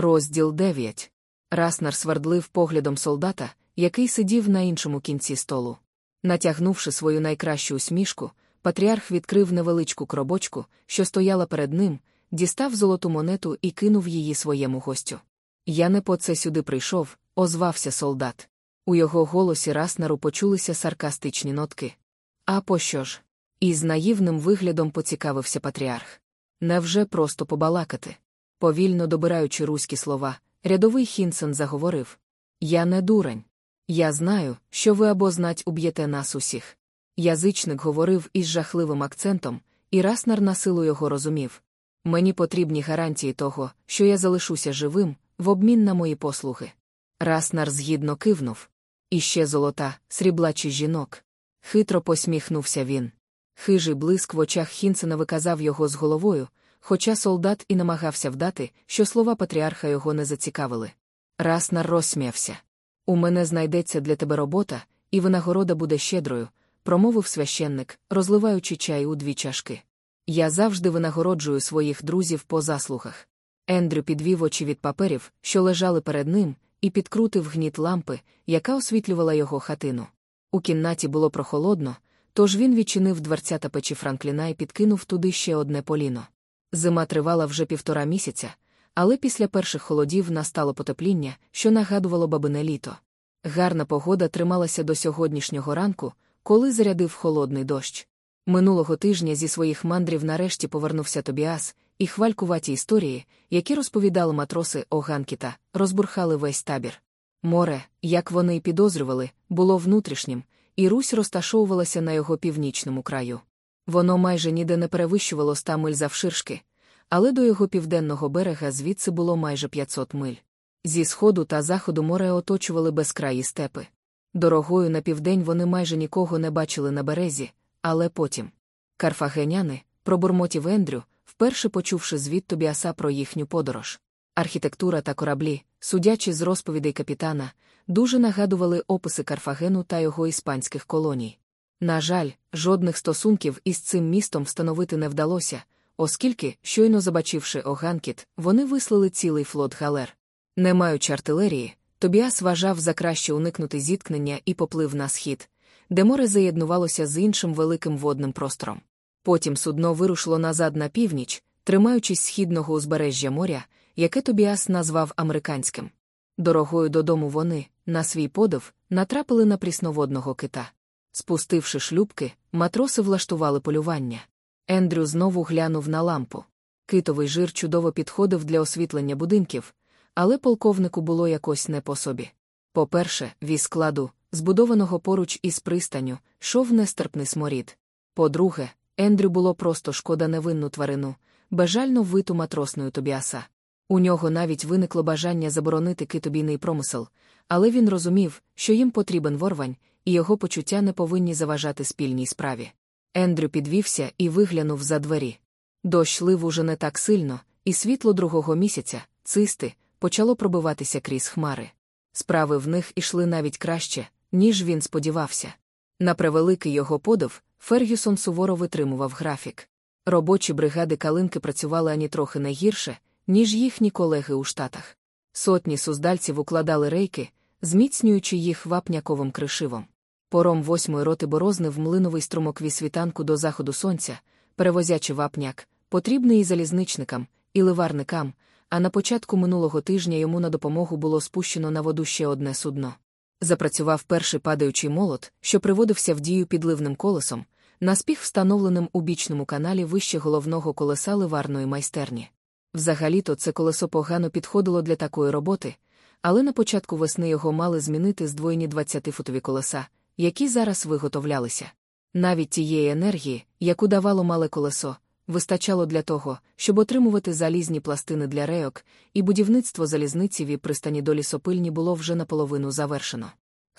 Розділ 9. Раснар свердлив поглядом солдата, який сидів на іншому кінці столу. Натягнувши свою найкращу усмішку, патріарх відкрив невеличку коробочку, що стояла перед ним, дістав золоту монету і кинув її своєму гостю. Я не по це сюди прийшов, озвався солдат. У його голосі Раснару почулися саркастичні нотки. А пощо ж? Із наївним виглядом поцікавився патріарх. Невже просто побалакати? Повільно добираючи руські слова, рядовий Хінсен заговорив: Я не дурень. Я знаю, що ви або знать уб'єте нас усіх. Язичник говорив із жахливим акцентом, і Раснар на силу його розумів. Мені потрібні гарантії того, що я залишуся живим, в обмін на мої послуги. Раснар згідно кивнув. Іще золота, сріблачі жінок. Хитро посміхнувся він. Хижий блиск в очах Хінсена виказав його з головою, хоча солдат і намагався вдати, що слова патріарха його не зацікавили. Раснар розсміявся. У мене знайдеться для тебе робота, і винагорода буде щедрою, промовив священник, розливаючи чай у дві чашки. Я завжди винагороджую своїх друзів по заслугах. Ендрю підвів очі від паперів, що лежали перед ним, і підкрутив гніт лампи, яка освітлювала його хатину. У кімнаті було прохолодно, тож він відчинив дверцята печі Франкліна і підкинув туди ще одне поліно. Зима тривала вже півтора місяця, але після перших холодів настало потепління, що нагадувало бабине літо. Гарна погода трималася до сьогоднішнього ранку, коли зарядив холодний дощ. Минулого тижня зі своїх мандрів нарешті повернувся Тобіас, і хвалькуваті історії, які розповідали матроси Оганкіта, розбурхали весь табір. Море, як вони й підозрювали, було внутрішнім, і Русь розташовувалася на його північному краю. Воно майже ніде не перевищувало ста миль завширшки, але до його південного берега звідси було майже 500 миль. Зі сходу та заходу море оточували безкраї степи. Дорогою на південь вони майже нікого не бачили на березі, але потім. Карфагеняни, пробурмотів Ендрю, вперше почувши звіт Тобіаса про їхню подорож. Архітектура та кораблі, судячи з розповідей капітана, дуже нагадували описи Карфагену та його іспанських колоній. На жаль, жодних стосунків із цим містом встановити не вдалося, оскільки, щойно забачивши Оганкіт, вони вислали цілий флот галер. Не маючи артилерії, Тобіас вважав за краще уникнути зіткнення і поплив на схід, де море заєднувалося з іншим великим водним простором. Потім судно вирушило назад на північ, тримаючись східного узбережжя моря, яке Тобіас назвав американським. Дорогою додому вони, на свій подив, натрапили на прісноводного кита. Спустивши шлюбки, матроси влаштували полювання. Ендрю знову глянув на лампу. Китовий жир чудово підходив для освітлення будинків, але полковнику було якось не по собі. По-перше, віз складу, збудованого поруч із пристаню, шов нестерпний сморід. По-друге, Ендрю було просто шкода невинну тварину, бажально виту матросною Тобіаса. У нього навіть виникло бажання заборонити китобійний промисел, але він розумів, що їм потрібен ворвань, і його почуття не повинні заважати спільній справі. Ендрю підвівся і виглянув за двері. Дощ лив уже не так сильно, і світло другого місяця, цисти, почало пробиватися крізь хмари. Справи в них ішли навіть краще, ніж він сподівався. На превеликий його подив, Фергюсон суворо витримував графік. Робочі бригади калинки працювали ані трохи не гірше, ніж їхні колеги у штатах. Сотні суздальців укладали рейки, зміцнюючи їх вапняковим кришивом. Пором восьмої роти борознив млиновий струмок від світанку до заходу сонця, перевозячи вапняк, потрібний і залізничникам, і ливарникам, а на початку минулого тижня йому на допомогу було спущено на воду ще одне судно. Запрацював перший падаючий молот, що приводився в дію підливним колесом, наспіх встановленим у бічному каналі вище головного колеса ливарної майстерні. Взагалі-то це колесо погано підходило для такої роботи, але на початку весни його мали змінити здвоєні 20-футові колеса, які зараз виготовлялися. Навіть тієї енергії, яку давало мале колесо, вистачало для того, щоб отримувати залізні пластини для рейок, і будівництво залізниці в пристані до лісопильні було вже наполовину завершено.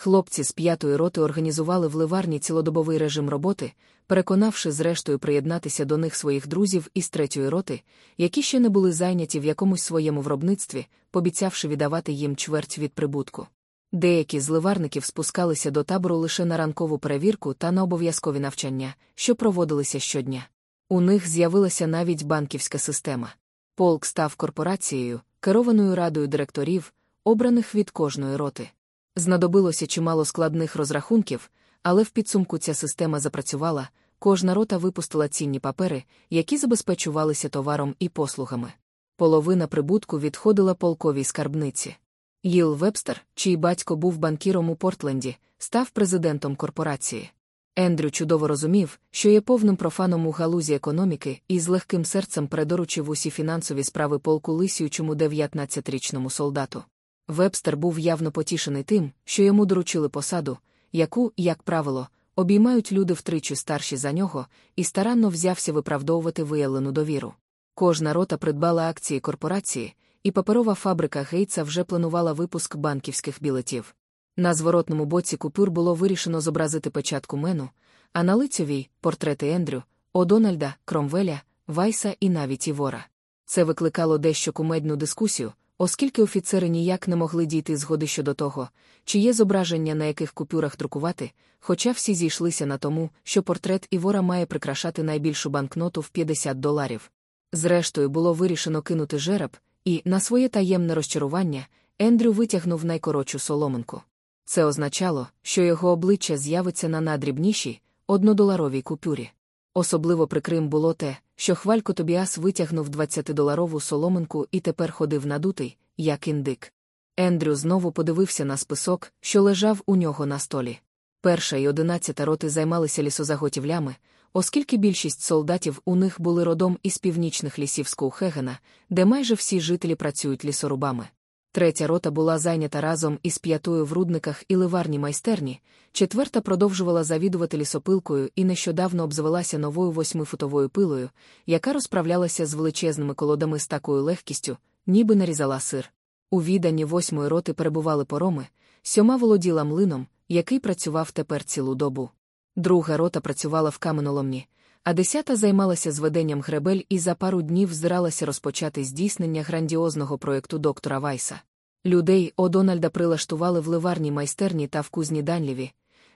Хлопці з п'ятої роти організували в ливарні цілодобовий режим роботи, переконавши зрештою приєднатися до них своїх друзів із третьої роти, які ще не були зайняті в якомусь своєму виробництві, пообіцявши віддавати їм чверть від прибутку. Деякі з ливарників спускалися до табору лише на ранкову перевірку та на обов'язкові навчання, що проводилися щодня. У них з'явилася навіть банківська система. Полк став корпорацією, керованою радою директорів, обраних від кожної роти. Знадобилося чимало складних розрахунків, але в підсумку ця система запрацювала, кожна рота випустила цінні папери, які забезпечувалися товаром і послугами. Половина прибутку відходила полковій скарбниці. Їл Вебстер, чий батько був банкіром у Портленді, став президентом корпорації. Ендрю чудово розумів, що є повним профаном у галузі економіки і з легким серцем передоручив усі фінансові справи полку лисіючому 19-річному солдату. Вебстер був явно потішений тим, що йому доручили посаду, яку, як правило, обіймають люди втричі старші за нього, і старанно взявся виправдовувати виявлену довіру. Кожна рота придбала акції корпорації, і паперова фабрика Гейтса вже планувала випуск банківських білетів. На зворотному боці купюр було вирішено зобразити печатку Мену, а на лицьовій портрети Ендрю, Одональда, Кромвеля, Вайса і навіть Івора. Це викликало дещо кумедну дискусію, оскільки офіцери ніяк не могли дійти згоди щодо того, чи є зображення на яких купюрах друкувати, хоча всі зійшлися на тому, що портрет Івора має прикрашати найбільшу банкноту в 50 доларів. Зрештою, було вирішено кинути жереб, і, на своє таємне розчарування, Ендрю витягнув найкоротшу соломинку. Це означало, що його обличчя з'явиться на надрібнішій, однодоларовій купюрі. Особливо прикрим було те, що хвалько Тобіас витягнув 20-доларову соломинку і тепер ходив надутий, як індик. Ендрю знову подивився на список, що лежав у нього на столі. Перша і одинадцята роти займалися лісозаготівлями, оскільки більшість солдатів у них були родом із північних лісів Скоухегена, де майже всі жителі працюють лісорубами. Третя рота була зайнята разом із п'ятою в рудниках і ливарні майстерні, четверта продовжувала завідувати лісопилкою і нещодавно обзавелася новою восьмифутовою пилою, яка розправлялася з величезними колодами з такою легкістю, ніби нарізала сир. У віданні восьмої роти перебували пороми, сьома володіла млином, який працював тепер цілу добу. Друга рота працювала в каменоломні, а десята займалася зведенням гребель і за пару днів збиралася розпочати здійснення грандіозного проєкту доктора Вайса. Людей Одональда прилаштували в ливарній майстерні та в кузні Данліві,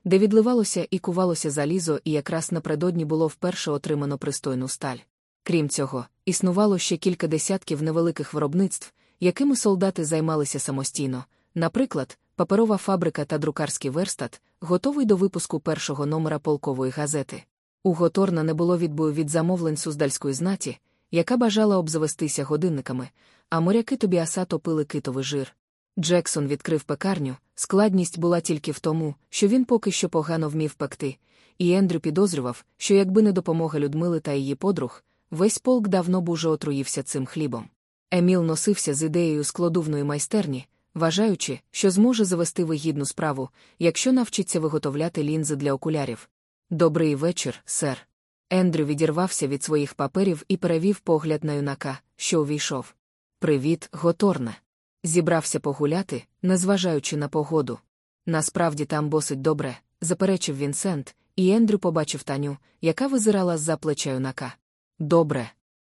де відливалося і кувалося залізо, і якраз напередодні було вперше отримано пристойну сталь. Крім цього, існувало ще кілька десятків невеликих виробництв, якими солдати займалися самостійно, наприклад, паперова фабрика та друкарський верстат, готовий до випуску першого номера полкової газети. У Готорна не було відбою від замовлень суздальської знаті, яка бажала обзавестися годинниками, а моряки Тобіаса топили китовий жир. Джексон відкрив пекарню, складність була тільки в тому, що він поки що погано вмів пекти, і Ендрю підозрював, що якби не допомога Людмили та її подруг, весь полк давно б уже отруївся цим хлібом. Еміл носився з ідеєю складувної майстерні, вважаючи, що зможе завести вигідну справу, якщо навчиться виготовляти лінзи для окулярів. Добрий вечір, сер. Ендрю відірвався від своїх паперів і перевів погляд на юнака, що увійшов. Привіт, Готорне. Зібрався погуляти, незважаючи на погоду. Насправді там босить добре, заперечив Вінсент, і Ендрю побачив Таню, яка визирала з-за плеча юнака. Добре.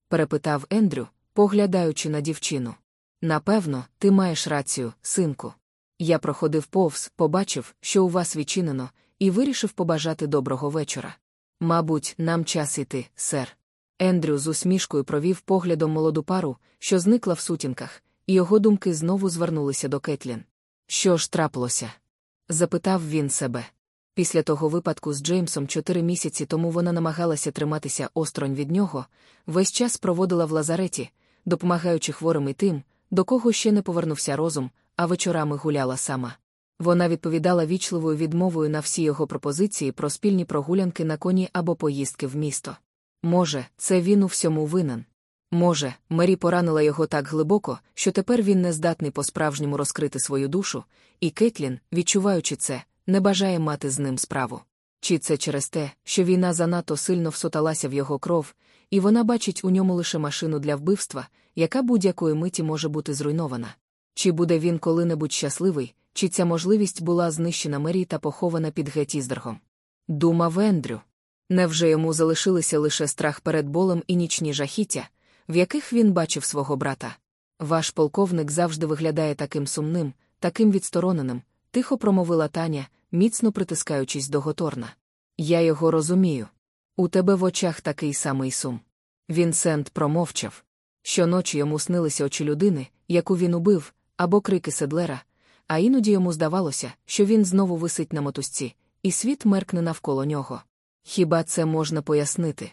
перепитав Ендрю, поглядаючи на дівчину. Напевно, ти маєш рацію, синку. Я проходив повз, побачив, що у вас відчинено, і вирішив побажати доброго вечора. Мабуть, нам час іти, сер. Ендрю з усмішкою провів поглядом молоду пару, що зникла в сутінках, і його думки знову звернулися до Кетлін. Що ж трапилося? запитав він себе. Після того випадку з Джеймсом чотири місяці тому вона намагалася триматися осторонь від нього, весь час проводила в лазареті, допомагаючи хворим і тим, до кого ще не повернувся розум, а вечорами гуляла сама. Вона відповідала вічливою відмовою на всі його пропозиції про спільні прогулянки на коні або поїздки в місто. Може, це він у всьому винен. Може, Мері поранила його так глибоко, що тепер він не здатний по-справжньому розкрити свою душу, і Кетлін, відчуваючи це, не бажає мати з ним справу. Чи це через те, що війна занадто сильно всоталася в його кров, і вона бачить у ньому лише машину для вбивства, яка будь-якої миті може бути зруйнована? Чи буде він коли-небудь щасливий, чи ця можливість була знищена Мері та похована під Геттіздергом? Думав Ендрю. Невже йому залишилися лише страх перед болем і нічні жахіття, в яких він бачив свого брата? Ваш полковник завжди виглядає таким сумним, таким відстороненим, тихо промовила Таня, міцно притискаючись до Готорна. Я його розумію. У тебе в очах такий самий сум. Вінсент промовчав. Щоночі йому снилися очі людини, яку він убив, або крики седлера, а іноді йому здавалося, що він знову висить на мотузці, і світ меркне навколо нього. Хіба це можна пояснити?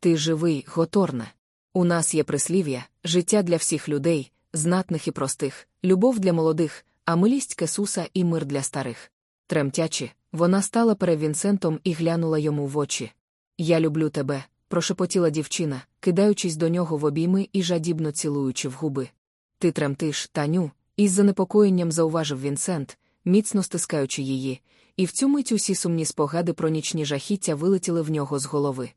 Ти живий, готорне. У нас є прислів'я, життя для всіх людей, знатних і простих, любов для молодих, а милість Кесуса і мир для старих. Тремтячи, вона стала перед Вінсентом і глянула йому в очі. Я люблю тебе, прошепотіла дівчина, кидаючись до нього в обійми і жадібно цілуючи в губи. Ти тремтиш, Таню, із занепокоєнням зауважив Вінсент, міцно стискаючи її, і в цю мить усі сумні спогади про нічні жахіття вилетіли в нього з голови.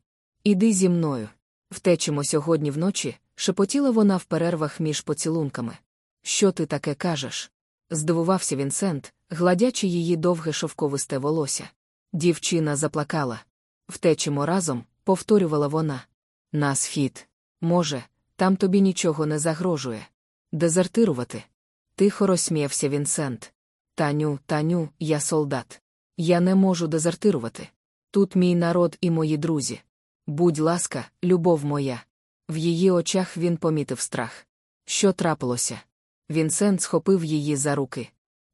Іди зі мною. Втечемо сьогодні вночі, шепотіла вона в перервах між поцілунками. Що ти таке кажеш? здивувався Вінсент, гладячи її довге шовковисте волосся. Дівчина заплакала. Втечемо разом, повторювала вона. На схід. Може, там тобі нічого не загрожує. Дезертирувати. Тихо розсміявся Вінсент. Таню, Таню, я солдат. Я не можу дезертирувати. Тут мій народ і мої друзі. Будь ласка, любов моя. В її очах він помітив страх. Що трапилося? Вінсент схопив її за руки.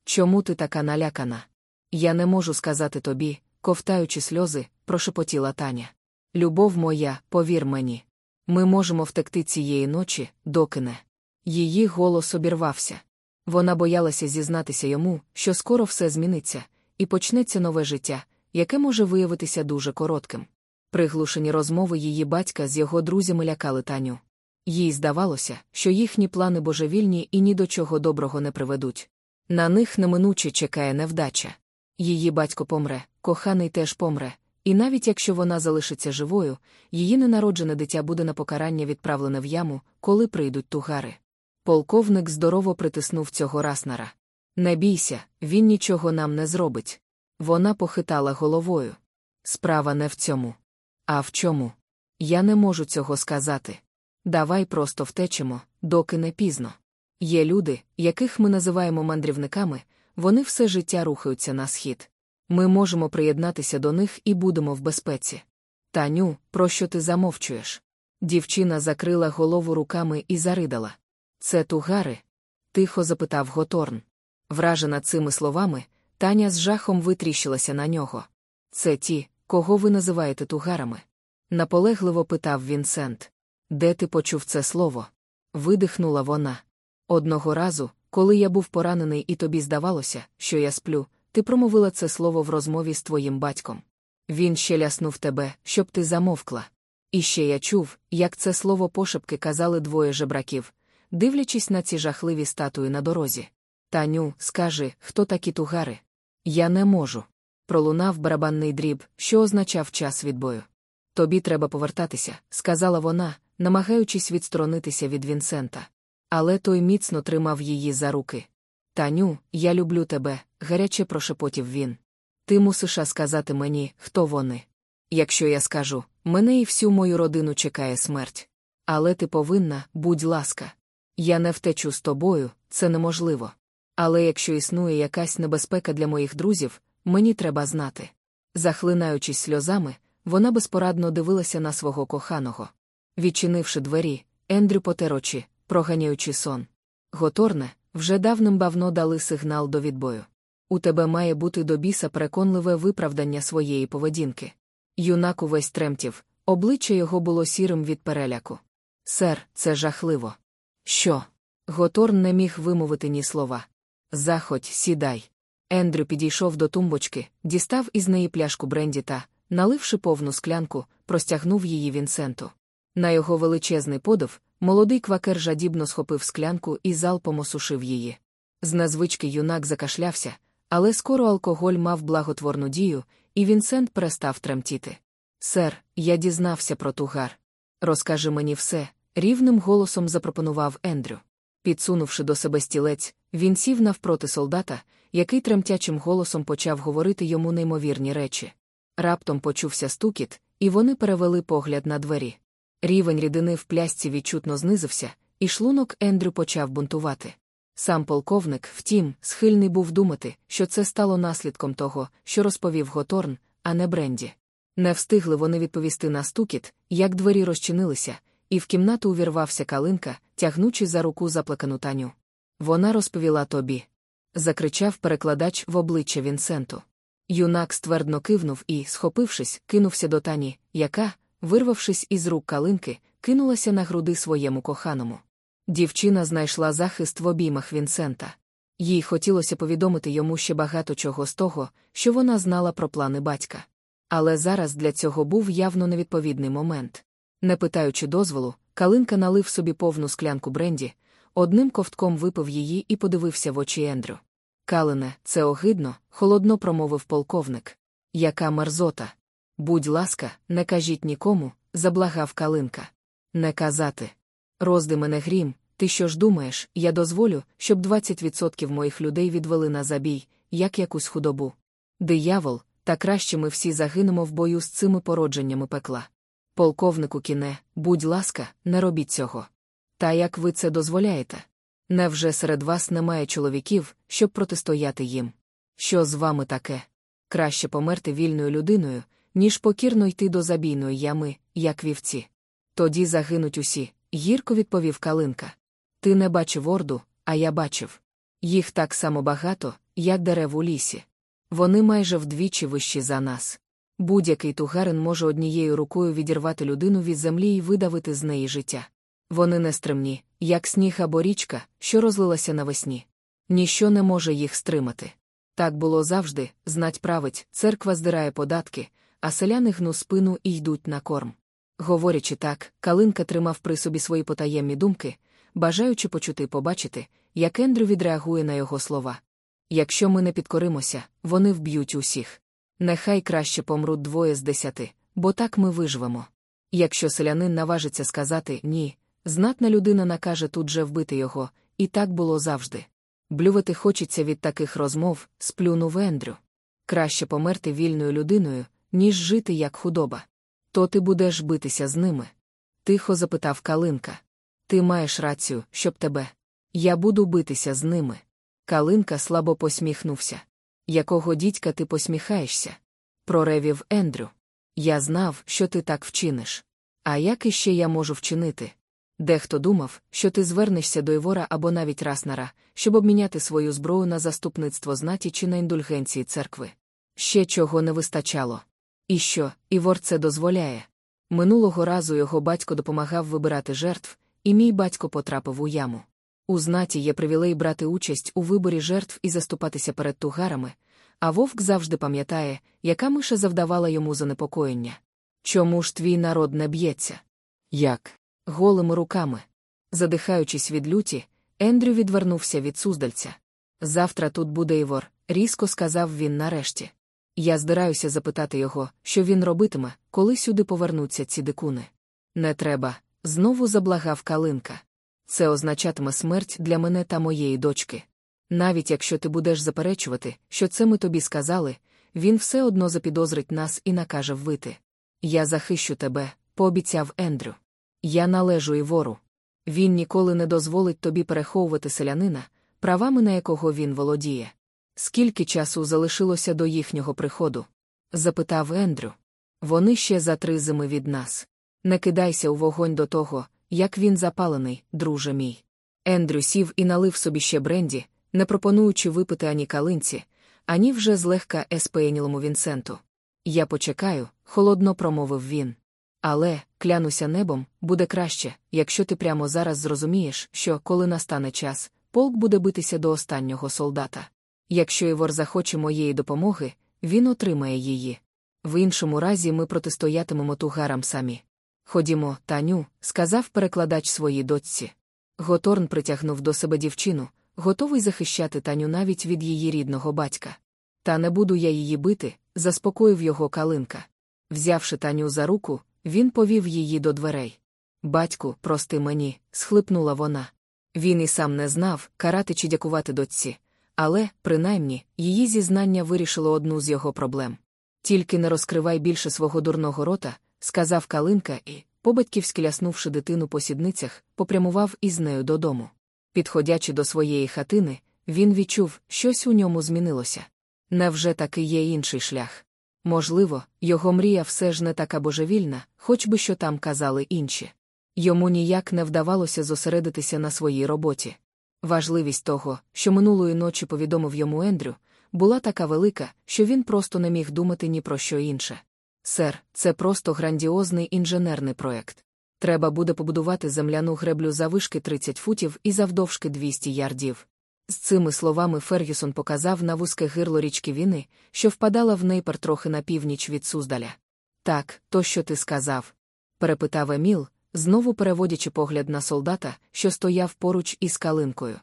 Чому ти така налякана? Я не можу сказати тобі, ковтаючи сльози, прошепотіла Таня. Любов моя, повір мені. Ми можемо втекти цієї ночі, доки не. Її голос обірвався. Вона боялася зізнатися йому, що скоро все зміниться, і почнеться нове життя, яке може виявитися дуже коротким. Приглушені розмови її батька з його друзями лякали Таню. Їй здавалося, що їхні плани божевільні і ні до чого доброго не приведуть. На них неминуче чекає невдача. Її батько помре, коханий теж помре, і навіть якщо вона залишиться живою, її ненароджене дитя буде на покарання відправлене в яму, коли прийдуть тугари. Полковник здорово притиснув цього раснара. Не бійся, він нічого нам не зробить. Вона похитала головою. Справа не в цьому. А в чому? Я не можу цього сказати. Давай просто втечемо, доки не пізно. Є люди, яких ми називаємо мандрівниками, вони все життя рухаються на схід. Ми можемо приєднатися до них і будемо в безпеці. Таню, про що ти замовчуєш? Дівчина закрила голову руками і заридала. Це тугари? тихо запитав Готорн. Вражена цими словами, Таня з жахом витріщилася на нього. Це ті, кого ви називаєте тугарами? наполегливо питав Вінсент. Де ти почув це слово? Видихнула вона. Одного разу, коли я був поранений і тобі здавалося, що я сплю, ти промовила це слово в розмові з твоїм батьком. Він ще ляснув тебе, щоб ти замовкла. І ще я чув, як це слово пошепки казали двоє жебраків, дивлячись на ці жахливі статуї на дорозі. Таню, скажи, хто такі тугари? Я не можу. Пролунав барабанний дріб, що означав час відбою. Тобі треба повертатися, сказала вона, намагаючись відсторонитися від Вінсента. Але той міцно тримав її за руки. Таню, я люблю тебе, гаряче прошепотів він. Ти мусиш сказати мені, хто вони. Якщо я скажу, мене і всю мою родину чекає смерть. Але ти повинна, будь ласка. Я не втечу з тобою, це неможливо. Але якщо існує якась небезпека для моїх друзів, мені треба знати. Захлинаючись сльозами, вона безпорадно дивилася на свого коханого. Відчинивши двері, Ендрю потер очі, проганяючи сон. Готорне, вже давним-бавно дали сигнал до відбою. У тебе має бути до біса переконливе виправдання своєї поведінки. Юнак увесь тремтів, обличчя його було сірим від переляку. Сер, це жахливо. Що? Готорн не міг вимовити ні слова. Заходь, сідай. Ендрю підійшов до тумбочки, дістав із неї пляшку бренді та, наливши повну склянку, простягнув її Вінсенту. На його величезний подив, молодий квакер жадібно схопив склянку і залпом осушив її. З назвички юнак закашлявся, але скоро алкоголь мав благотворну дію, і Вінсент перестав тремтіти. Сер, я дізнався про тугар. Розкажи мені все, рівним голосом запропонував Ендрю. Підсунувши до себе стілець, він сів навпроти солдата, який тремтячим голосом почав говорити йому неймовірні речі. Раптом почувся стукіт, і вони перевели погляд на двері. Рівень рідини в плясці відчутно знизився, і шлунок Ендрю почав бунтувати. Сам полковник, втім, схильний був думати, що це стало наслідком того, що розповів Готорн, а не Бренді. Не встигли вони відповісти на стукіт, як двері розчинилися, і в кімнату увірвався калинка, тягнучи за руку заплакану таню. Вона розповіла тобі. Закричав перекладач в обличчя Вінсенту. Юнак ствердно кивнув і, схопившись, кинувся до тані, яка, вирвавшись із рук калинки, кинулася на груди своєму коханому. Дівчина знайшла захист в обіймах Вінсента. Їй хотілося повідомити йому ще багато чого з того, що вона знала про плани батька. Але зараз для цього був явно невідповідний момент. Не питаючи дозволу, Калинка налив собі повну склянку бренді, одним ковтком випив її і подивився в очі Ендрю. Калине, це огидно, холодно промовив полковник. Яка мерзота. Будь ласка, не кажіть нікому, заблагав Калинка. Не казати. Розди мене грім, ти що ж думаєш, я дозволю, щоб 20% моїх людей відвели на забій, як якусь худобу. Диявол, та краще ми всі загинемо в бою з цими породженнями пекла. Полковнику кіне, будь ласка, не робіть цього. Та як ви це дозволяєте? Невже серед вас немає чоловіків, щоб протистояти їм? Що з вами таке? Краще померти вільною людиною, ніж покірно йти до забійної ями, як вівці. Тоді загинуть усі, гірко відповів Калинка. Ти не бачив орду, а я бачив. Їх так само багато, як дерев у лісі. Вони майже вдвічі вищі за нас. Будь-який тугарин може однією рукою відірвати людину від землі і видавити з неї життя. Вони нестримні, як сніг або річка, що розлилася навесні. Ніщо не може їх стримати. Так було завжди, знать править, церква здирає податки, а селяни гну спину і йдуть на корм. Говорячи так, Калинка тримав при собі свої потаємні думки, бажаючи почути побачити, як Ендрю відреагує на його слова. Якщо ми не підкоримося, вони вб'ють усіх. Нехай краще помруть двоє з десяти, бо так ми виживемо. Якщо селянин наважиться сказати ні, знатна людина накаже тут же вбити його, і так було завжди. Блювати хочеться від таких розмов, сплюнув Ендрю. Краще померти вільною людиною, ніж жити як худоба. То ти будеш битися з ними? Тихо запитав Калинка. Ти маєш рацію, щоб тебе. Я буду битися з ними. Калинка слабо посміхнувся. Якого дідька ти посміхаєшся? Проревів Ендрю. Я знав, що ти так вчиниш. А як іще я можу вчинити? Дехто думав, що ти звернешся до Івора або навіть Раснара, щоб обміняти свою зброю на заступництво знаті чи на індульгенції церкви. Ще чого не вистачало. І що, Івор це дозволяє? Минулого разу його батько допомагав вибирати жертв, і мій батько потрапив у яму. У знаті є привілей брати участь у виборі жертв і заступатися перед тугарами, а вовк завжди пам'ятає, яка миша завдавала йому занепокоєння. Чому ж твій народ не б'ється? Як? Голими руками. Задихаючись від люті, Ендрю відвернувся від суздальця. Завтра тут буде Івор, різко сказав він нарешті. Я здираюся запитати його, що він робитиме, коли сюди повернуться ці дикуни. Не треба, знову заблагав Калинка. Це означатиме смерть для мене та моєї дочки. Навіть якщо ти будеш заперечувати, що це ми тобі сказали, він все одно запідозрить нас і накаже ввити. Я захищу тебе, пообіцяв Ендрю. Я належу і вору. Він ніколи не дозволить тобі переховувати селянина, правами на якого він володіє. Скільки часу залишилося до їхнього приходу? запитав Ендрю. Вони ще за три зими від нас. Не кидайся у вогонь до того, як він запалений, друже мій. Ендрю сів і налив собі ще бренді, не пропонуючи випити ані калинці, ані вже злегка еспеєнілому Вінсенту. Я почекаю, холодно промовив він. Але, клянуся небом, буде краще, якщо ти прямо зараз зрозумієш, що, коли настане час, полк буде битися до останнього солдата. Якщо Івор захоче моєї допомоги, він отримає її. В іншому разі ми протистоятимемо тугарам самі. Ходімо, Таню, сказав перекладач своїй дочці. Готорн притягнув до себе дівчину, готовий захищати Таню навіть від її рідного батька. Та не буду я її бити, заспокоїв його калинка. Взявши Таню за руку, він повів її до дверей. Батьку, прости мені, схлипнула вона. Він і сам не знав, карати чи дякувати дочці. Але, принаймні, її зізнання вирішило одну з його проблем. Тільки не розкривай більше свого дурного рота, сказав Калинка і, побатьківськи ляснувши дитину по сідницях, попрямував із нею додому. Підходячи до своєї хатини, він відчув, щось у ньому змінилося. Невже таки є інший шлях? Можливо, його мрія все ж не така божевільна, хоч би що там казали інші. Йому ніяк не вдавалося зосередитися на своїй роботі. Важливість того, що минулої ночі повідомив йому Ендрю, була така велика, що він просто не міг думати ні про що інше. Сер, це просто грандіозний інженерний проект. Треба буде побудувати земляну греблю завишки 30 футів і завдовжки 200 ярдів. З цими словами Фергюсон показав на вузьке гирло річки Віни, що впадала в Нейпер трохи на північ від Суздаля. Так, то що ти сказав? перепитав Еміл, знову переводячи погляд на солдата, що стояв поруч із калинкою.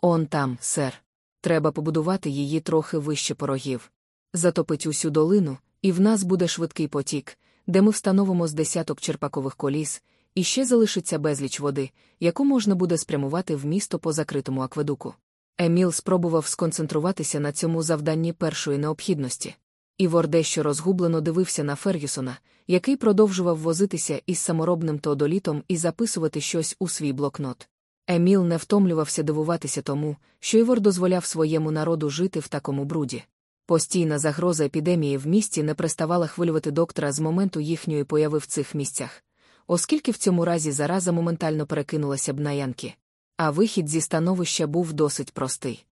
Он там, сер. Треба побудувати її трохи вище порогів. Затопить усю долину, і в нас буде швидкий потік, де ми встановимо з десяток черпакових коліс, і ще залишиться безліч води, яку можна буде спрямувати в місто по закритому акведуку. Еміл спробував сконцентруватися на цьому завданні першої необхідності. Івор дещо розгублено дивився на Фергюсона, який продовжував возитися із саморобним теодолітом і записувати щось у свій блокнот. Еміл не втомлювався дивуватися тому, що Івор дозволяв своєму народу жити в такому бруді. Постійна загроза епідемії в місті не приставала хвилювати доктора з моменту їхньої появи в цих місцях, оскільки в цьому разі зараза моментально перекинулася б на янки. А вихід зі становища був досить простий.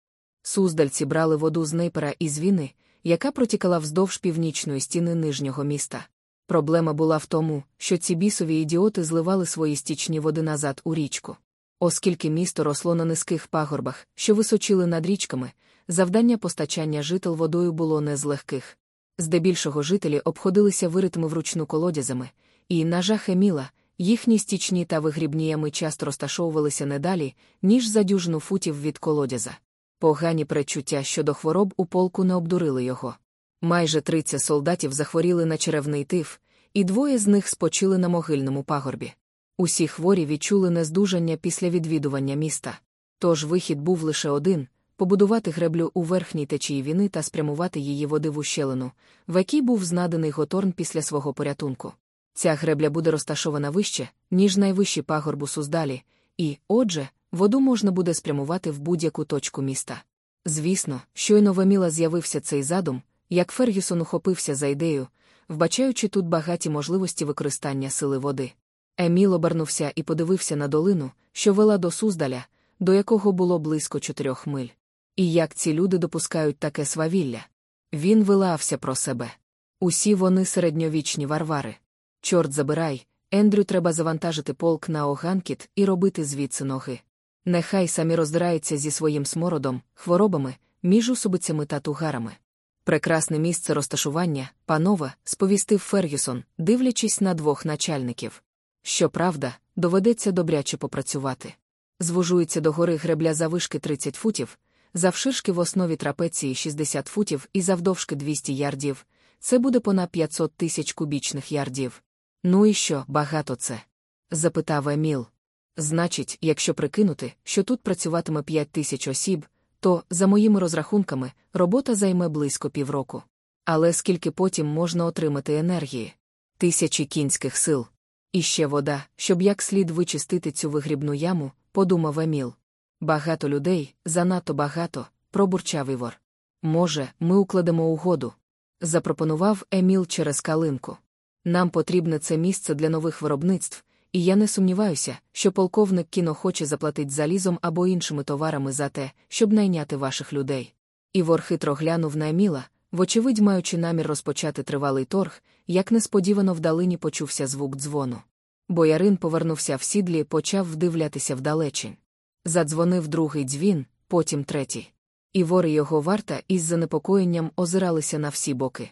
Суздальці брали воду з нейпера із Віни, яка протікала вздовж північної стіни нижнього міста. Проблема була в тому, що ці бісові ідіоти зливали свої стічні води назад у річку. Оскільки місто росло на низьких пагорбах, що височили над річками, завдання постачання жител водою було не з легких. Здебільшого жителі обходилися виритими вручну колодязами, і, на жах Еміла, їхні стічні та вигрібні ями часто розташовувалися не далі, ніж за дюжину футів від колодяза. Погані перечуття щодо хвороб у полку не обдурили його. Майже 30 солдатів захворіли на черевний тиф, і двоє з них спочили на могильному пагорбі. Усі хворі відчули нездужання після відвідування міста. Тож вихід був лише один побудувати греблю у верхній течії віни та спрямувати її води в ущелину, в якій був знаданий Готорн після свого порятунку. Ця гребля буде розташована вище, ніж найвищий пагорб у Суздалі, і, отже, воду можна буде спрямувати в будь-яку точку міста. Звісно, щойно в Еміла з'явився цей задум, як Фергюсон ухопився за ідею, вбачаючи тут багаті можливості використання сили води. Еміл обернувся і подивився на долину, що вела до Суздаля, до якого було близько чотирьох миль. І як ці люди допускають таке свавілля? Він вилався про себе. Усі вони середньовічні варвари. Чорт забирай, Ендрю треба завантажити полк на Оганкіт і робити звідси ноги. Нехай самі роздираються зі своїм смородом, хворобами, міжусобицями та тугарами. Прекрасне місце розташування, панове, сповістив Фергюсон, дивлячись на двох начальників. Щоправда, доведеться добряче попрацювати. Звужується до гори гребля завишки 30 футів, завширшки в основі трапеції 60 футів і завдовжки 200 ярдів. Це буде понад 500 тисяч кубічних ярдів. Ну і що, багато це? запитав Еміл. Значить, якщо прикинути, що тут працюватиме 5 тисяч осіб, то, за моїми розрахунками, робота займе близько півроку. Але скільки потім можна отримати енергії? Тисячі кінських сил. І ще вода, щоб як слід вичистити цю вигрібну яму, подумав Еміл. Багато людей, занадто багато, пробурчав Івор. Може, ми укладемо угоду. Запропонував Еміл через калинку. Нам потрібне це місце для нових виробництв, і я не сумніваюся, що полковник кіно хоче заплатити залізом або іншими товарами за те, щоб найняти ваших людей. Івор хитро глянув на Еміла, вочевидь маючи намір розпочати тривалий торг, як несподівано вдалині почувся звук дзвону. Боярин повернувся в сідлі і почав вдивлятися вдалечі. Задзвонив другий дзвін, потім третій. Івор і його варта із занепокоєнням озиралися на всі боки.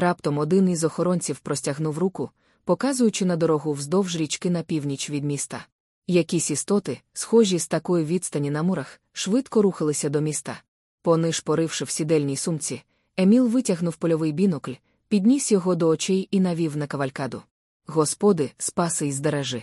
Раптом один із охоронців простягнув руку, показуючи на дорогу вздовж річки на північ від міста. Якісь істоти, схожі з такої відстані на мурах, швидко рухалися до міста. Пониж поривши в сідельній сумці, Еміл витягнув польовий бінокль, підніс його до очей і навів на кавалькаду. Господи, спаси й здережи.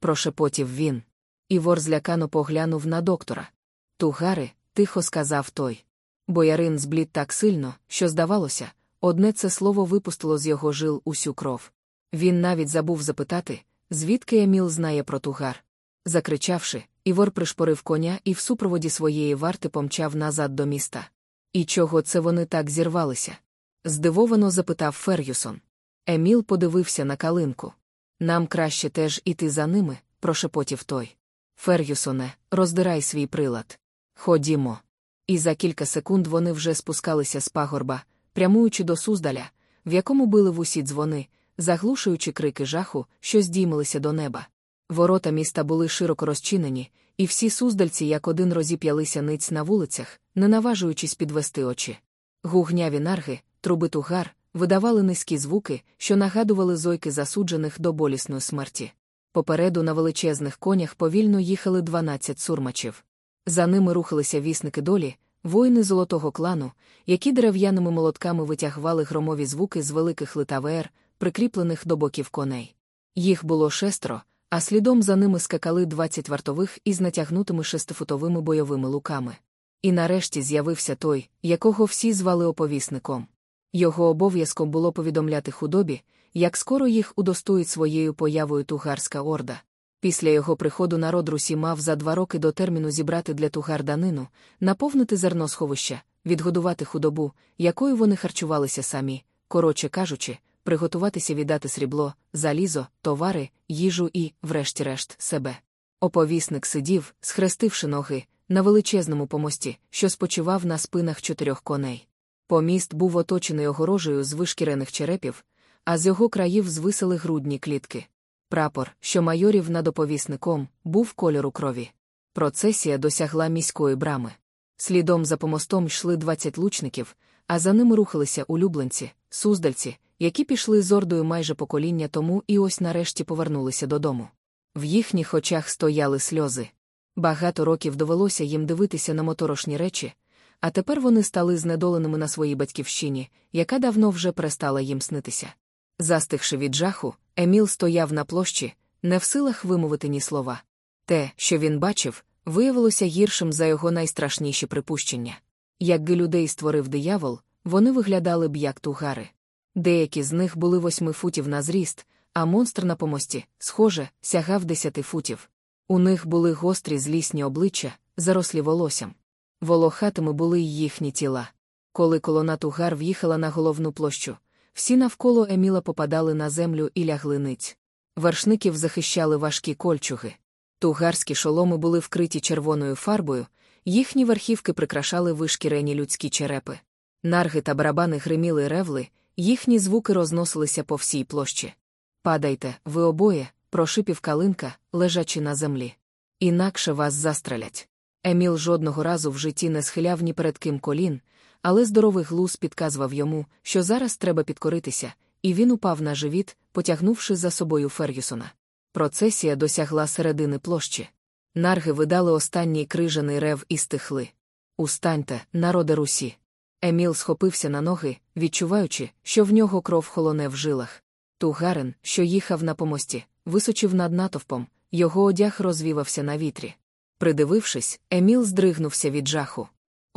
Прошепотів він. Івор злякано поглянув на доктора. Тугари, тихо сказав той. Боярин зблід так сильно, що, здавалося, одне це слово випустило з його жил усю кров. Він навіть забув запитати, звідки Еміл знає про тугар. Закричавши, Івор пришпорив коня і в супроводі своєї варти помчав назад до міста. І чого це вони так зірвалися? здивовано запитав Фер'юсон. Еміл подивився на калинку. Нам краще теж іти за ними, прошепотів той. Фергюсоне, роздирай свій прилад. Ходімо. І за кілька секунд вони вже спускалися з пагорба, прямуючи до Суздаля, в якому били в усі дзвони, заглушуючи крики жаху, що здіймалися до неба. Ворота міста були широко розчинені, і всі суздальці як один розіп'ялися ниць на вулицях, не наважуючись підвести очі. Гугняві нарги, труби тугар, видавали низькі звуки, що нагадували зойки засуджених до болісної смерті. Попереду на величезних конях повільно їхали дванадцять сурмачів. За ними рухалися вісники долі, воїни золотого клану, які дерев'яними молотками витягували громові звуки з великих литавер, прикріплених до боків коней. Їх було шестеро, а слідом за ними скакали двадцять вартових із натягнутими шестифутовими бойовими луками. І нарешті з'явився той, якого всі звали оповісником. Його обов'язком було повідомляти худобі, як скоро їх удостоїть своєю появою тугарська орда. Після його приходу народ Русі мав за два роки до терміну зібрати для тугар данину, наповнити зерносховища, відгодувати худобу, якою вони харчувалися самі, коротше кажучи, приготуватися віддати срібло, залізо, товари, їжу і, врешті-решт, себе. Оповісник сидів, схрестивши ноги, на величезному помості, що спочивав на спинах чотирьох коней. Поміст був оточений огорожею з вишкірених черепів, а з його країв звисали грудні клітки. Прапор, що майорів над оповісником, був кольору крові. Процесія досягла міської брами. Слідом за помостом йшли двадцять лучників, а за ними рухалися улюбленці, суздальці, які пішли з ордою майже покоління тому і ось нарешті повернулися додому. В їхніх очах стояли сльози. Багато років довелося їм дивитися на моторошні речі, а тепер вони стали знедоленими на своїй батьківщині, яка давно вже перестала їм снитися. Застигши від жаху, Еміл стояв на площі, не в силах вимовити ні слова. Те, що він бачив, виявилося гіршим за його найстрашніші припущення. Якби людей створив диявол, вони виглядали б як тугари. Деякі з них були восьми футів на зріст, а монстр на помості, схоже, сягав десяти футів. У них були гострі злісні обличчя, зарослі волоссям. Волохатими були й їхні тіла. Коли колона тугар в'їхала на головну площу, всі навколо Еміла попадали на землю і лягли ниць. Вершників захищали важкі кольчуги. Тугарські шоломи були вкриті червоною фарбою, їхні верхівки прикрашали вишкірені людські черепи. Нарги та барабани гриміли ревли, їхні звуки розносилися по всій площі. Падайте, ви обоє, прошипів калинка, лежачи на землі. Інакше вас застрелять. Еміл жодного разу в житті не схиляв ні перед ким колін, але здоровий глуз підказував йому, що зараз треба підкоритися, і він упав на живіт, потягнувши за собою Фергюсона. Процесія досягла середини площі. Нарги видали останній крижаний рев і стихли. Устаньте, народе Русі. Еміл схопився на ноги, відчуваючи, що в нього кров холоне в жилах. Тугарин, що їхав на помості, височив над натовпом, його одяг розвівався на вітрі. Придивившись, Еміл здригнувся від жаху.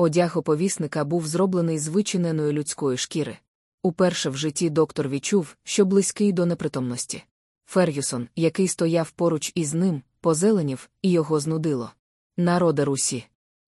Одяг оповісника був зроблений з вичиненої людської шкіри. Уперше в житті доктор відчув, що близький до непритомності. Фергюсон, який стояв поруч із ним, позеленів, і його знудило. Народа Русі.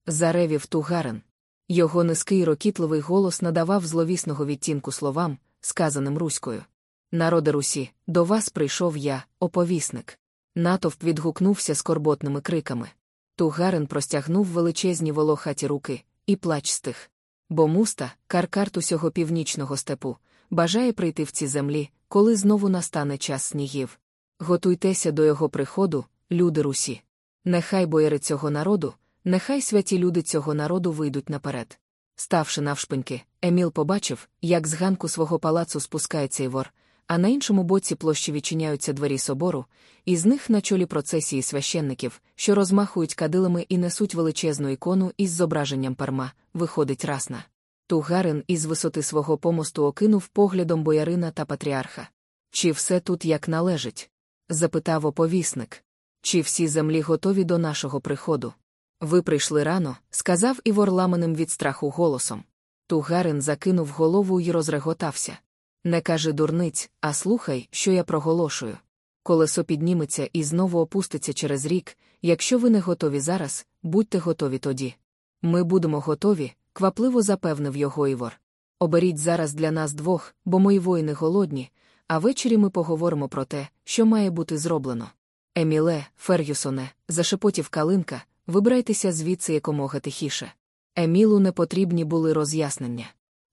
Заревів тугарин. Його низький рокітливий голос надавав зловісного відтінку словам, сказаним руською. Народе Русі, до вас прийшов я, оповісник. Натовп відгукнувся скорботними криками. Тугарин простягнув величезні волохаті руки, і плач стих. Бо муста, каркарт усього північного степу, бажає прийти в ці землі, коли знову настане час снігів. Готуйтеся до його приходу, люди Русі. Нехай бояри цього народу, нехай святі люди цього народу вийдуть наперед. Ставши навшпиньки, Еміл побачив, як з ганку свого палацу спускається Івор, а на іншому боці площі відчиняються двері собору, і з них на чолі процесії священників, що розмахують кадилами і несуть величезну ікону із зображенням парма, виходить расна. Тугарин із висоти свого помосту окинув поглядом боярина та патріарха. Чи все тут як належить? запитав оповісник. Чи всі землі готові до нашого приходу? Ви прийшли рано, сказав Івор ламаним від страху голосом. Тугарин закинув голову і розреготався. Не кажи дурниць, а слухай, що я проголошую. Колесо підніметься і знову опуститься через рік. Якщо ви не готові зараз, будьте готові тоді. Ми будемо готові, квапливо запевнив його Івор. Оберіть зараз для нас двох, бо мої воїни голодні, а ввечері ми поговоримо про те, що має бути зроблено. Еміле, Фергюсоне, зашепотів калинка, вибирайтеся звідси якомога тихіше. Емілу не потрібні були роз'яснення.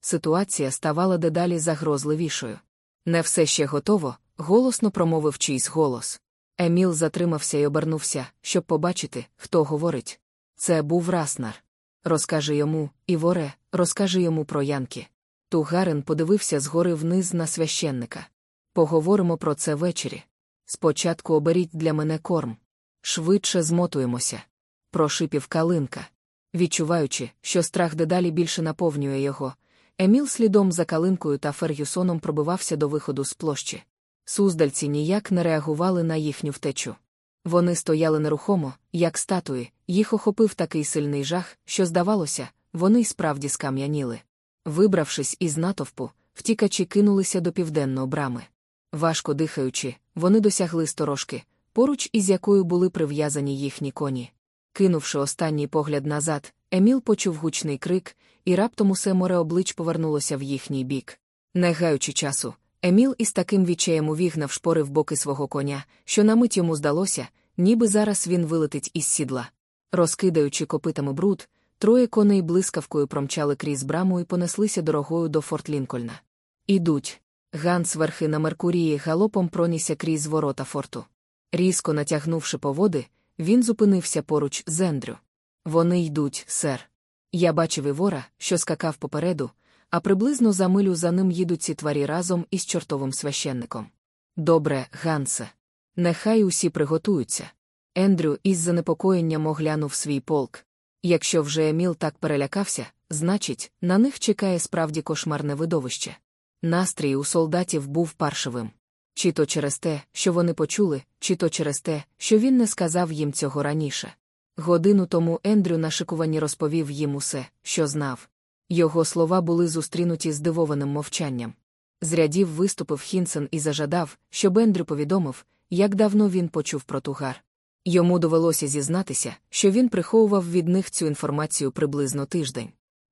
Ситуація ставала дедалі загрозливішою. Не все ще готово, голосно промовив чийсь голос. Еміл затримався і обернувся, щоб побачити, хто говорить. Це був Раснар. Розкажи йому, Іворе, розкажи йому про Янки. Тугарин подивився згори вниз на священника. Поговоримо про це ввечері. Спочатку оберіть для мене корм. Швидше змотуємося. Прошипів калинка. Відчуваючи, що страх дедалі більше наповнює його, Еміл слідом за калинкою та Фергюсоном пробивався до виходу з площі. Суздальці ніяк не реагували на їхню втечу. Вони стояли нерухомо, як статуї, їх охопив такий сильний жах, що, здавалося, вони справді скам'яніли. Вибравшись із натовпу, втікачі кинулися до південної брами. Важко дихаючи, вони досягли сторожки, поруч із якою були прив'язані їхні коні. Кинувши останній погляд назад, Еміл почув гучний крик, і раптом усе море облич повернулося в їхній бік. Не гаючи часу, Еміл із таким відчаєм увігнав шпори в боки свого коня, що на мить йому здалося, ніби зараз він вилетить із сідла. Розкидаючи копитами бруд, троє коней блискавкою промчали крізь браму і понеслися дорогою до Форт Лінкольна. Ідуть. Ганс верхи на Меркурії галопом пронісся крізь ворота форту. Різко натягнувши поводи, він зупинився поруч з Ендрю. Вони йдуть, сер. Я бачив Івора, що скакав попереду, а приблизно за милю за ним їдуть ці тварі разом із чортовим священником. Добре, Гансе. Нехай усі приготуються. Ендрю із занепокоєнням оглянув свій полк. Якщо вже Еміл так перелякався, значить, на них чекає справді кошмарне видовище. Настрій у солдатів був паршивим. Чи то через те, що вони почули, чи то через те, що він не сказав їм цього раніше. Годину тому Ендрю на шикуванні розповів їм усе, що знав. Його слова були зустрінуті здивованим мовчанням. З рядів виступив Хінсен і зажадав, щоб Ендрю повідомив, як давно він почув про тугар. Йому довелося зізнатися, що він приховував від них цю інформацію приблизно тиждень.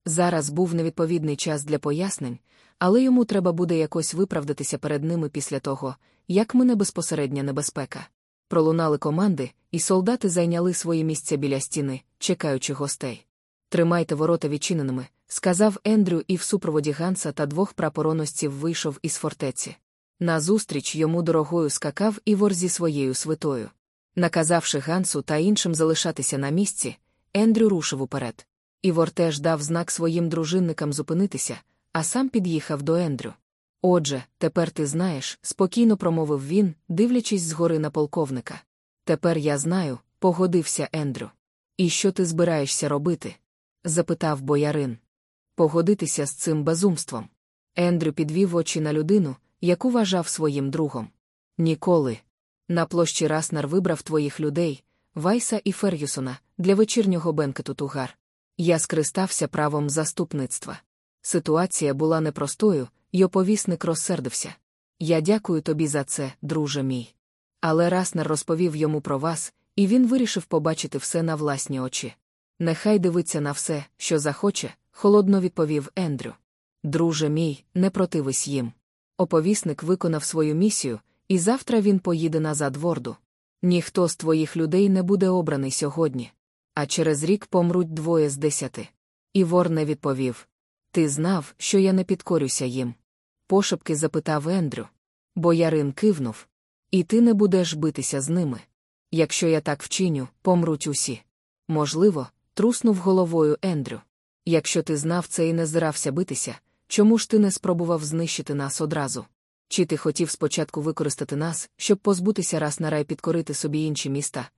Зараз був невідповідний час для пояснень, але йому треба буде якось виправдатися перед ними після того, як мине безпосередня небезпека. Пролунали команди, і солдати зайняли свої місця біля стіни, чекаючи гостей. Тримайте ворота відчиненими, сказав Ендрю, і в супроводі Ганса та двох прапороносців вийшов із фортеці. Назустріч йому дорогою скакав Івор зі своєю свитою. Наказавши Гансу та іншим залишатися на місці, Ендрю рушив уперед. Івор теж дав знак своїм дружинникам зупинитися, а сам під'їхав до Ендрю. Отже, тепер ти знаєш, спокійно промовив він, дивлячись згори на полковника. Тепер я знаю, погодився Ендрю. І що ти збираєшся робити? запитав боярин. Погодитися з цим безумством. Ендрю підвів очі на людину, яку вважав своїм другом. Ніколи. На площі Раснар вибрав твоїх людей, Вайса і Фергюсона, для вечірнього бенкету тугар. Я скористався правом заступництва. Ситуація була непростою, й оповісник розсердився. Я дякую тобі за це, друже мій. Але Раснер розповів йому про вас, і він вирішив побачити все на власні очі. Нехай дивиться на все, що захоче, холодно відповів Ендрю. Друже мій, не противись їм. Оповісник виконав свою місію, і завтра він поїде назад в Орду. Ніхто з твоїх людей не буде обраний сьогодні. А через рік помруть двоє з десяти. Івор не відповів. Ти знав, що я не підкорюся їм. Пошепки запитав Ендрю. Боярин кивнув. І ти не будеш битися з ними. Якщо я так вчиню, помруть усі. Можливо, труснув головою Ендрю. Якщо ти знав це і не зирався битися, чому ж ти не спробував знищити нас одразу? Чи ти хотів спочатку використати нас, щоб позбутися раз на рай підкорити собі інші міста?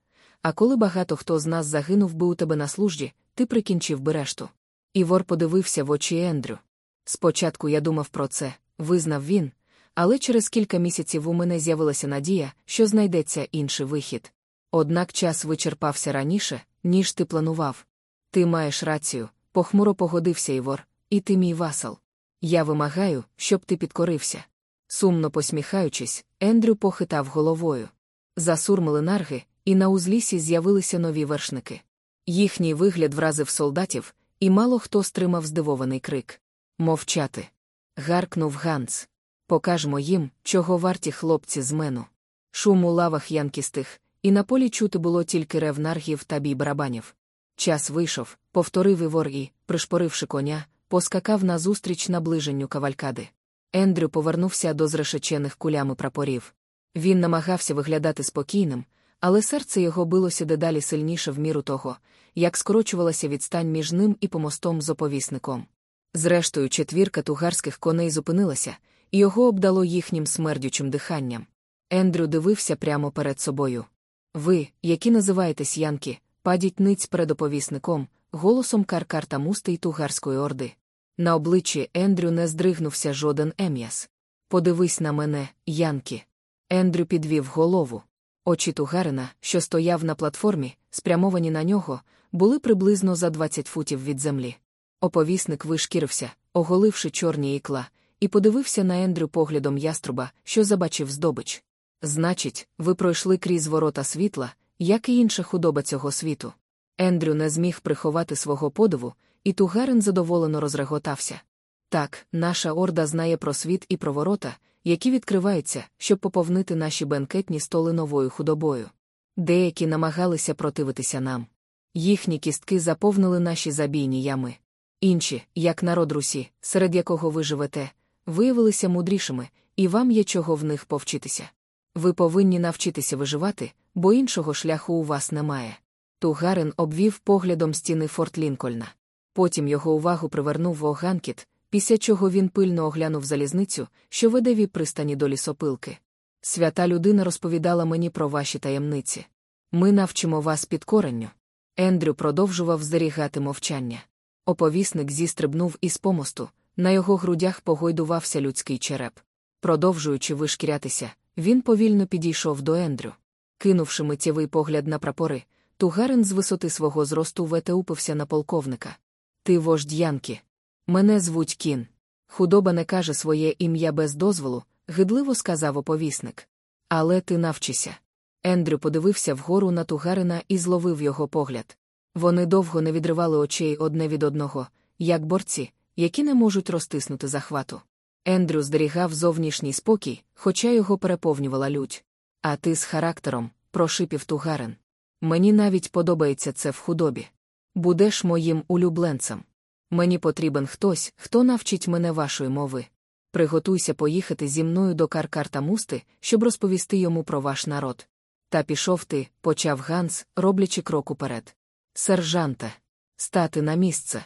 А коли багато хто з нас загинув би у тебе на службі, ти прикінчив би решту. Івор подивився в очі Ендрю. Спочатку я думав про це, визнав він, але через кілька місяців у мене з'явилася надія, що знайдеться інший вихід. Однак час вичерпався раніше, ніж ти планував. Ти маєш рацію, похмуро погодився Івор, і ти мій васал. Я вимагаю, щоб ти підкорився. Сумно посміхаючись, Ендрю похитав головою. Засурмили нарги, і на узлісі з'явилися нові вершники. Їхній вигляд вразив солдатів, і мало хто стримав здивований крик. Мовчати. Гаркнув Ганс. Покажмо їм, чого варті хлопці з мену. Шум у лавах янкістих, і на полі чути було тільки рев наргів та бій барабанів. Час вийшов, повторив Івор і, пришпоривши коня, поскакав назустріч наближенню кавалькади. Ендрю повернувся до зрешечених кулями прапорів. Він намагався виглядати спокійним, але серце його билося дедалі сильніше в міру того, як скорочувалася відстань між ним і помостом з оповісником. Зрештою, четвірка тугарських коней зупинилася, і його обдало їхнім смердючим диханням. Ендрю дивився прямо перед собою. Ви, які називаєтесь Янки, падіть ниць перед оповісником, голосом Каркарта Мусти й тугарської орди. На обличчі Ендрю не здригнувся жоден ем'яс. Подивись на мене, Янки. Ендрю підвів голову. Очі Тугарина, що стояв на платформі, спрямовані на нього, були приблизно за 20 футів від землі. Оповісник вишкірився, оголивши чорні ікла, і подивився на Ендрю поглядом яструба, що забачив здобич. Значить, ви пройшли крізь ворота світла, як і інша худоба цього світу. Ендрю не зміг приховати свого подиву, і Тугарин задоволено розреготався. Так, наша орда знає про світ і про ворота, які відкриваються, щоб поповнити наші бенкетні столи новою худобою. Деякі намагалися противитися нам. Їхні кістки заповнили наші забійні ями. Інші, як народ Русі, серед якого ви живете, виявилися мудрішими, і вам є чого в них повчитися. Ви повинні навчитися виживати, бо іншого шляху у вас немає. Тугарин обвів поглядом стіни Форт Лінкольна. Потім його увагу привернув Воганкіт, після чого він пильно оглянув залізницю, що веде від пристані до лісопилки. Свята людина розповідала мені про ваші таємниці. Ми навчимо вас підкоренню. Ендрю продовжував здерігати мовчання. Оповісник зістрибнув із помосту, на його грудях погойдувався людський череп. Продовжуючи вишкірятися, він повільно підійшов до Ендрю. Кинувши миттєвий погляд на прапори, Тугарин з висоти свого зросту ветеупився на полковника. Ти вождь Янки. Мене звуть кін. Худоба не каже своє ім'я без дозволу, гидливо сказав оповісник. Але ти навчися. Ендрю подивився вгору на Тугарина і зловив його погляд. Вони довго не відривали очей одне від одного, як борці, які не можуть розтиснути захвату. Ендрю зберігав зовнішній спокій, хоча його переповнювала лють. А ти з характером, прошипів Тугарин. Мені навіть подобається це в худобі. Будеш моїм улюбленцем. Мені потрібен хтось, хто навчить мене вашої мови. Приготуйся поїхати зі мною до Каркарта Мусти, щоб розповісти йому про ваш народ. Та пішов ти, почав Ганс, роблячи крок уперед. Сержанте, стати на місце.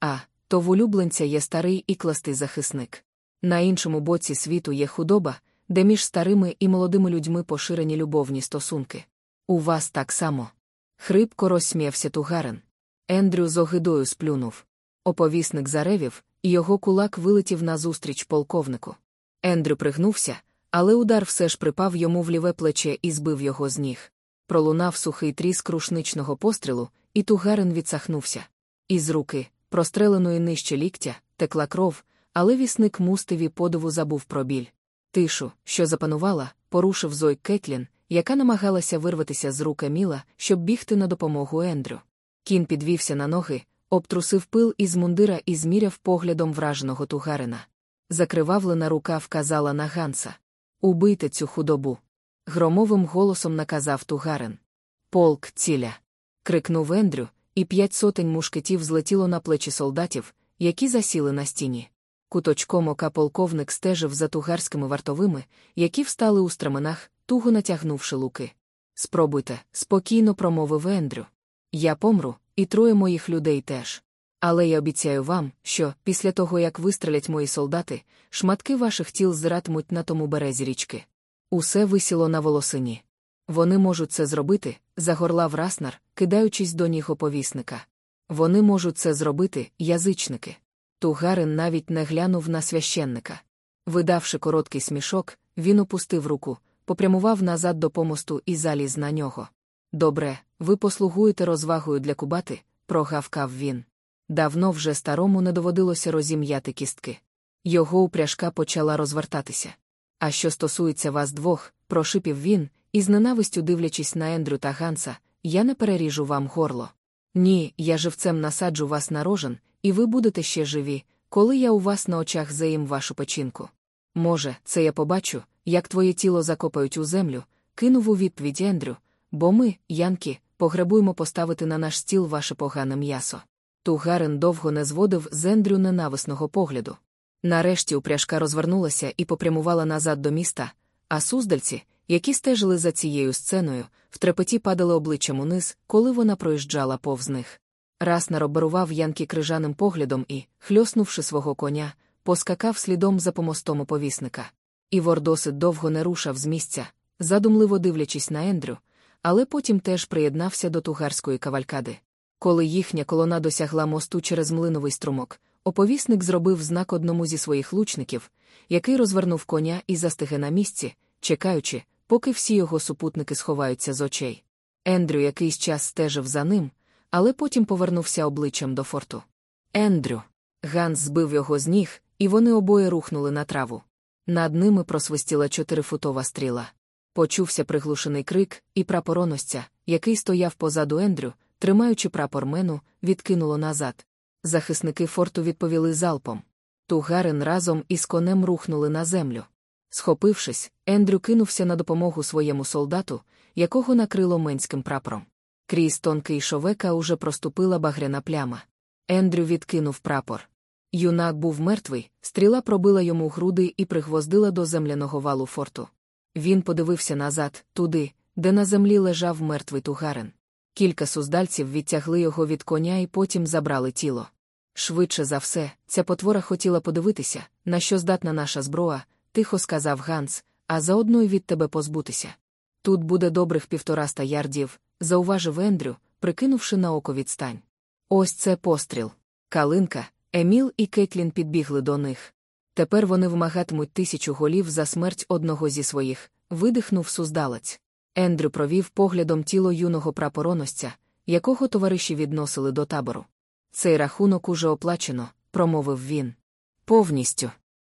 А, то в улюбленця є старий і кластий захисник. На іншому боці світу є худоба, де між старими і молодими людьми поширені любовні стосунки. У вас так само. Хрипко розсміявся Тугарин. Ендрю з огидою сплюнув. Оповісник заревів, і його кулак вилетів назустріч полковнику. Ендрю пригнувся, але удар все ж припав йому в ліве плече і збив його з ніг. Пролунав сухий тріск рушничного пострілу, і тугарин відсахнувся. Із руки, простреленої нижче ліктя, текла кров, але вісник мустиві подиву забув про біль. Тишу, що запанувала, порушив Зой Кетлін, яка намагалася вирватися з рук Еміла, щоб бігти на допомогу Ендрю. Кін підвівся на ноги, обтрусив пил із мундира і зміряв поглядом враженого тугарина. Закривавлена рука вказала на Ганса. Убийте цю худобу. Громовим голосом наказав тугарин. Полк ціля. крикнув Ендрю, і п'ять сотень мушкетів злетіло на плечі солдатів, які засіли на стіні. Куточком ока полковник стежив за тугарськими вартовими, які встали у стременах, туго натягнувши луки. Спробуйте, спокійно промовив Ендрю. Я помру, і троє моїх людей теж. Але я обіцяю вам, що, після того, як вистрелять мої солдати, шматки ваших тіл зратимуть на тому березі річки. Усе висіло на волосині. Вони можуть це зробити, загорлав Раснар, кидаючись до ніг оповісника. Вони можуть це зробити, язичники. Тугарин навіть не глянув на священника. Видавши короткий смішок, він опустив руку, попрямував назад до помосту і заліз на нього. Добре, ви послугуєте розвагою для кубати, прогавкав він. Давно вже старому не доводилося розім'яти кістки. Його упряжка почала розвертатися. А що стосується вас двох, прошипів він, із ненавистю дивлячись на Ендрю та Ганса, я не переріжу вам горло. Ні, я живцем насаджу вас на рожен, і ви будете ще живі, коли я у вас на очах заїм вашу печінку. Може, це я побачу, як твоє тіло закопають у землю, кинув у відповідь Ендрю, бо ми, янки, погребуємо поставити на наш стіл ваше погане м'ясо. Тугарин довго не зводив з Ендрю ненависного погляду. Нарешті упряжка розвернулася і попрямувала назад до міста, а суздальці, які стежили за цією сценою, в трепеті падали обличчям униз, коли вона проїжджала повз них. Раснер оберував Янки крижаним поглядом і, хльоснувши свого коня, поскакав слідом за помостом оповісника. Івор досить довго не рушав з місця, задумливо дивлячись на Ендрю, але потім теж приєднався до тугарської кавалькади. Коли їхня колона досягла мосту через млиновий струмок, оповісник зробив знак одному зі своїх лучників, який розвернув коня і застиге на місці, чекаючи, поки всі його супутники сховаються з очей. Ендрю якийсь час стежив за ним, але потім повернувся обличчям до форту. Ендрю. Ганс збив його з ніг, і вони обоє рухнули на траву. Над ними просвистіла чотирифутова стріла. Почувся приглушений крик, і прапороносця, який стояв позаду Ендрю, тримаючи прапор мену, відкинуло назад. Захисники форту відповіли залпом. Тугарин разом із конем рухнули на землю. Схопившись, Ендрю кинувся на допомогу своєму солдату, якого накрило менським прапором. Крізь тонкий шовека уже проступила багряна пляма. Ендрю відкинув прапор. Юнак був мертвий, стріла пробила йому груди і пригвоздила до земляного валу форту. Він подивився назад, туди, де на землі лежав мертвий тугарин. Кілька суздальців відтягли його від коня і потім забрали тіло. Швидше за все, ця потвора хотіла подивитися, на що здатна наша зброя, тихо сказав Ганс, а заодно й від тебе позбутися. Тут буде добрих півтораста ярдів, зауважив Ендрю, прикинувши на око відстань. Ось це постріл. Калинка, Еміл і Кетлін підбігли до них. Тепер вони вимагатимуть тисячу голів за смерть одного зі своїх, видихнув суздалець. Ендрю провів поглядом тіло юного прапороносця, якого товариші відносили до табору. Цей рахунок уже оплачено, промовив він. Повністю.